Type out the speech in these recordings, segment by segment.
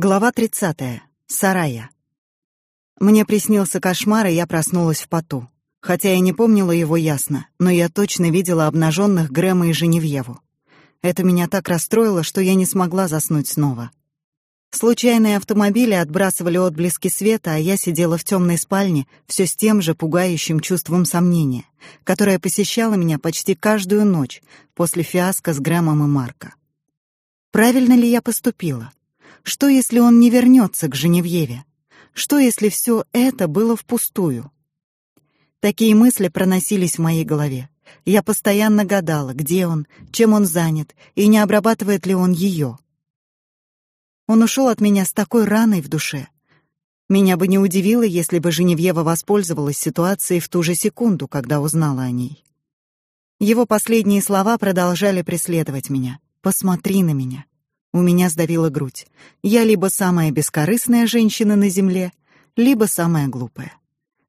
Глава 30. Сарая. Мне приснился кошмар, и я проснулась в поту. Хотя я не помнила его ясно, но я точно видела обнаженных Грэма и Женевьеву. Это меня так расстроило, что я не смогла заснуть снова. Случайные автомобили отбрасывали отблески света, а я сидела в темной спальне, все с тем же пугающим чувством сомнения, которое посещало меня почти каждую ночь после фиаско с Грэмом и Марко. Правильно ли я поступила? Что, если он не вернется к Женевьеве? Что, если все это было впустую? Такие мысли проносились в моей голове. Я постоянно гадала, где он, чем он занят, и не обрабатывает ли он ее. Он ушел от меня с такой раной в душе. Меня бы не удивило, если бы Женевьева воспользовалась ситуацией в ту же секунду, когда узнала о ней. Его последние слова продолжали преследовать меня. «Посмотри на меня. У меня сдавила грудь. Я либо самая бескорыстная женщина на земле, либо самая глупая.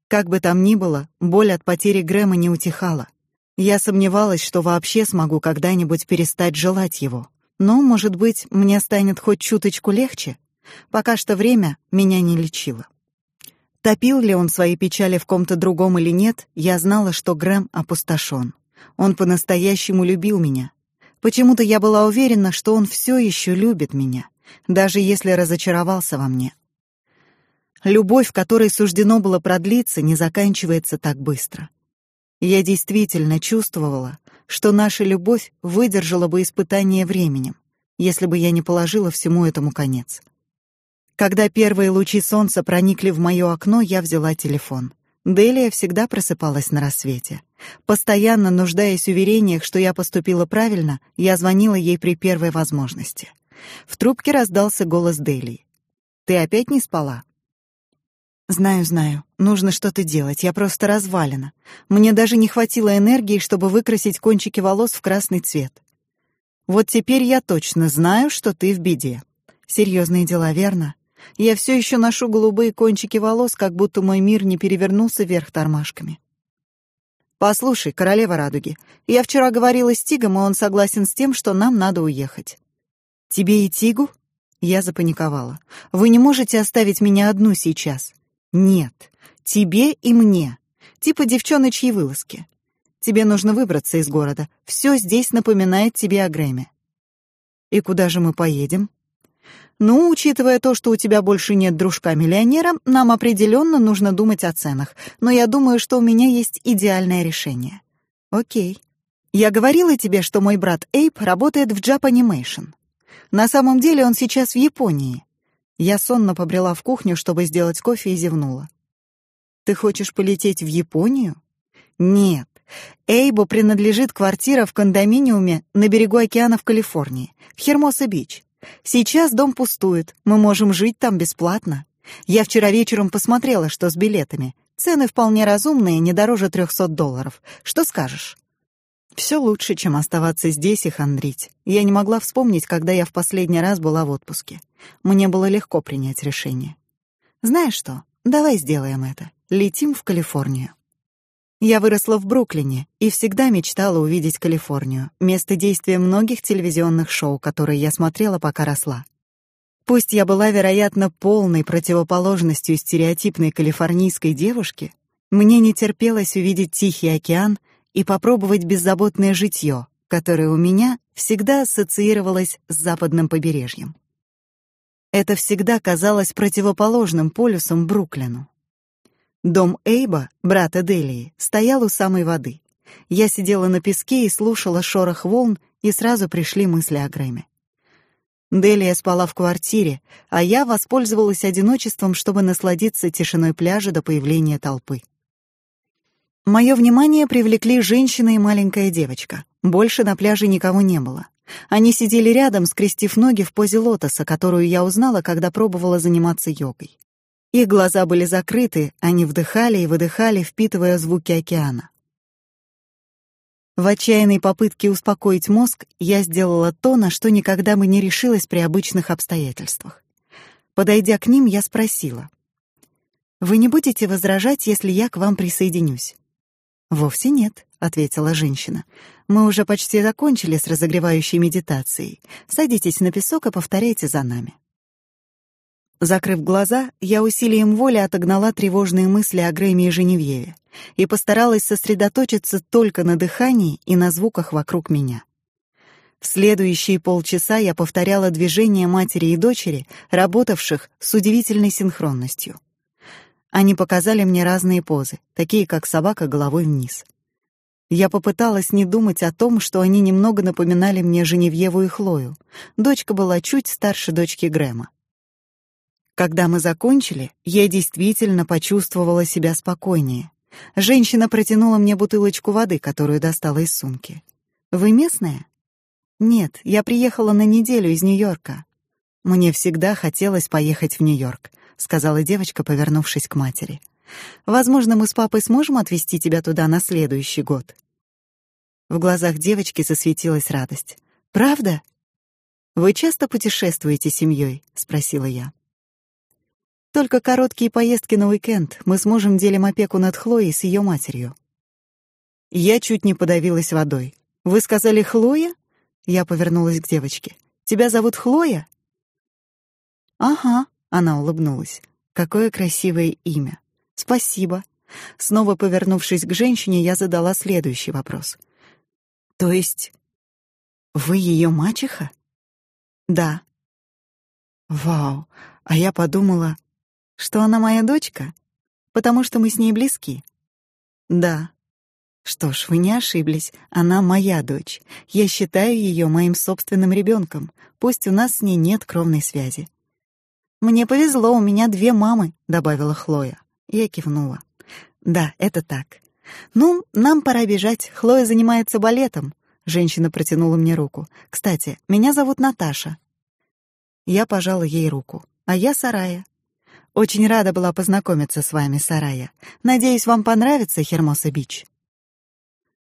Как бы там ни было, боль от потери Грэма не утихала. Я сомневалась, что вообще смогу когда-нибудь перестать желать его. Но, может быть, мне станет хоть чуточку легче. Пока что время меня не лечило. Топил ли он свои печали в ком-то другом или нет, я знала, что Грэм опустошен. Он по-настоящему любил меня, Почему-то я была уверена, что он все еще любит меня, даже если разочаровался во мне. Любовь, которой суждено было продлиться, не заканчивается так быстро. Я действительно чувствовала, что наша любовь выдержала бы испытание временем, если бы я не положила всему этому конец. Когда первые лучи солнца проникли в моё окно, я взяла телефон. Делия всегда просыпалась на рассвете. Постоянно нуждаясь в уверениях, что я поступила правильно, я звонила ей при первой возможности. В трубке раздался голос Делии. «Ты опять не спала?» «Знаю, знаю. Нужно что-то делать. Я просто развалена. Мне даже не хватило энергии, чтобы выкрасить кончики волос в красный цвет. Вот теперь я точно знаю, что ты в беде. Серьезные дела, верно? Я все еще ношу голубые кончики волос, как будто мой мир не перевернулся вверх тормашками. Послушай, королева радуги, я вчера говорила с Тигом, и он согласен с тем, что нам надо уехать. Тебе и Тигу? Я запаниковала. Вы не можете оставить меня одну сейчас. Нет, тебе и мне. Типа девчоночьи вылазки. Тебе нужно выбраться из города. Все здесь напоминает тебе о Грэме. И куда же мы поедем? Ну, учитывая то, что у тебя больше нет дружка-миллионера, нам определенно нужно думать о ценах. Но я думаю, что у меня есть идеальное решение. Окей. Я говорила тебе, что мой брат Эйп работает в Japanimation. На самом деле он сейчас в Японии. Я сонно побрела в кухню, чтобы сделать кофе и зевнула. Ты хочешь полететь в Японию? Нет. Эйбу принадлежит квартира в кондоминиуме на берегу океана в Калифорнии, в Хермоса-Бич. Сейчас дом пустует, мы можем жить там бесплатно. Я вчера вечером посмотрела, что с билетами. Цены вполне разумные, не дороже трехсот долларов. Что скажешь? Все лучше, чем оставаться здесь и хандрить. Я не могла вспомнить, когда я в последний раз была в отпуске. Мне было легко принять решение. Знаешь что? Давай сделаем это. Летим в Калифорнию. Я выросла в Бруклине и всегда мечтала увидеть Калифорнию, место действия многих телевизионных шоу, которые я смотрела, пока росла. Пусть я была, вероятно, полной противоположностью стереотипной калифорнийской девушки, мне не терпелось увидеть Тихий океан и попробовать беззаботное житье, которое у меня всегда ассоциировалось с западным побережьем. Это всегда казалось противоположным полюсом Бруклину. Дом Эйба, брата Делии, стоял у самой воды. Я сидела на песке и слушала шорох волн, и сразу пришли мысли о Грэме. Делия спала в квартире, а я воспользовалась одиночеством, чтобы насладиться тишиной пляжа до появления толпы. Мое внимание привлекли женщина и маленькая девочка. Больше на пляже никого не было. Они сидели рядом, скрестив ноги в позе лотоса, которую я узнала, когда пробовала заниматься йогой. Их глаза были закрыты, они вдыхали и выдыхали, впитывая звуки океана. В отчаянной попытке успокоить мозг я сделала то, на что никогда бы не решилась при обычных обстоятельствах. Подойдя к ним, я спросила: "Вы не будете возражать, если я к вам присоединюсь?" "Вовсе нет", ответила женщина. "Мы уже почти закончили с разогревающей медитацией. Садитесь на песок и повторяйте за нами". Закрыв глаза, я усилием воли отогнала тревожные мысли о Грэме и Женевьеве и постаралась сосредоточиться только на дыхании и на звуках вокруг меня. В следующие полчаса я повторяла движения матери и дочери, работавших с удивительной синхронностью. Они показали мне разные позы, такие как собака головой вниз. Я попыталась не думать о том, что они немного напоминали мне Женевьеву и Хлою. Дочка была чуть старше дочки Грэма. Когда мы закончили, я действительно почувствовала себя спокойнее. Женщина протянула мне бутылочку воды, которую достала из сумки. Вы местная? Нет, я приехала на неделю из Нью-Йорка. Мне всегда хотелось поехать в Нью-Йорк, сказала девочка, повернувшись к матери. Возможно, мы с папой сможем отвезти тебя туда на следующий год. В глазах девочки засветилась радость. Правда? Вы часто путешествуете семьей? спросила я. Только короткие поездки на уикенд. Мы сможем делим опеку над Хлоей с ее матерью. Я чуть не подавилась водой. Вы сказали Хлоя? Я повернулась к девочке. Тебя зовут Хлоя? Ага, она улыбнулась. Какое красивое имя. Спасибо. Снова повернувшись к женщине, я задала следующий вопрос. То есть вы ее мачеха? Да. Вау. А я подумала, что она моя дочка, потому что мы с ней близки. Да. Что ж, вы не ошиблись. Она моя дочь. Я считаю ее моим собственным ребенком, пусть у нас с ней нет кровной связи. Мне повезло, у меня две мамы, добавила Хлоя. Я кивнула. Да, это так. Ну, нам пора бежать. Хлоя занимается балетом. Женщина протянула мне руку. Кстати, меня зовут Наташа. Я пожала ей руку. А я Сарая. Очень рада была познакомиться с вами, Сарая. Надеюсь, вам понравится Хермоса-Бич.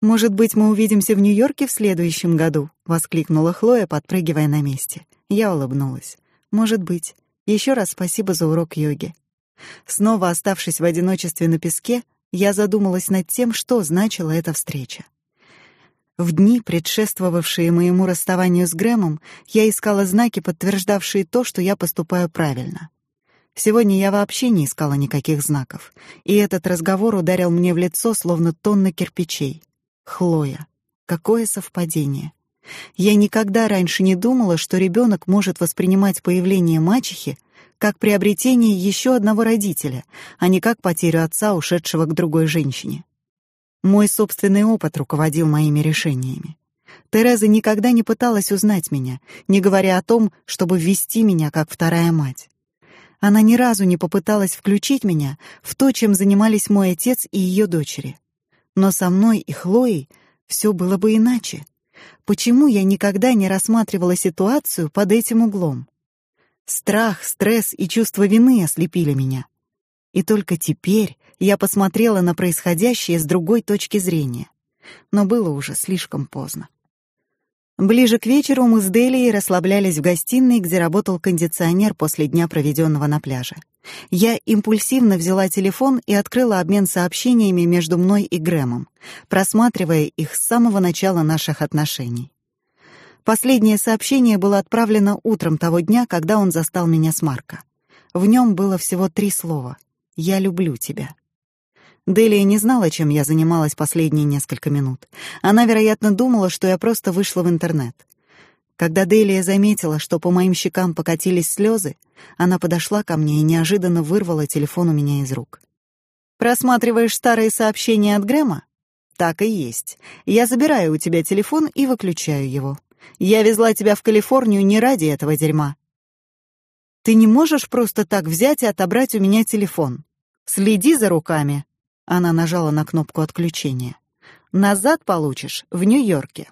Может быть, мы увидимся в Нью-Йорке в следующем году, воскликнула Хлоя, подпрыгивая на месте. Я улыбнулась. Может быть. Еще раз спасибо за урок йоги. Снова оставшись в одиночестве на песке, я задумалась над тем, что значила эта встреча. В дни, предшествовавшие моему расставанию с Грэмом, я искала знаки, подтверждавшие то, что я поступаю правильно. Сегодня я вообще не искала никаких знаков, и этот разговор ударил мне в лицо, словно тонна кирпичей. Хлоя. Какое совпадение. Я никогда раньше не думала, что ребенок может воспринимать появление мачехи как приобретение еще одного родителя, а не как потерю отца, ушедшего к другой женщине. Мой собственный опыт руководил моими решениями. Тереза никогда не пыталась узнать меня, не говоря о том, чтобы ввести меня как вторая мать. Она ни разу не попыталась включить меня в то, чем занимались мой отец и ее дочери. Но со мной и Хлоей все было бы иначе. Почему я никогда не рассматривала ситуацию под этим углом? Страх, стресс и чувство вины ослепили меня. И только теперь я посмотрела на происходящее с другой точки зрения. Но было уже слишком поздно. Ближе к вечеру мы с Делией расслаблялись в гостиной, где работал кондиционер после дня, проведенного на пляже. Я импульсивно взяла телефон и открыла обмен сообщениями между мной и Грэмом, просматривая их с самого начала наших отношений. Последнее сообщение было отправлено утром того дня, когда он застал меня с Марко. В нем было всего три слова: "Я люблю тебя". Делия не знала, чем я занималась последние несколько минут. Она, вероятно, думала, что я просто вышла в интернет. Когда Делия заметила, что по моим щекам покатились слезы, она подошла ко мне и неожиданно вырвала телефон у меня из рук. «Просматриваешь старые сообщения от Грэма?» «Так и есть. Я забираю у тебя телефон и выключаю его. Я везла тебя в Калифорнию не ради этого дерьма. Ты не можешь просто так взять и отобрать у меня телефон. Следи за руками, она нажала на кнопку отключения. Назад получишь в Нью-Йорке.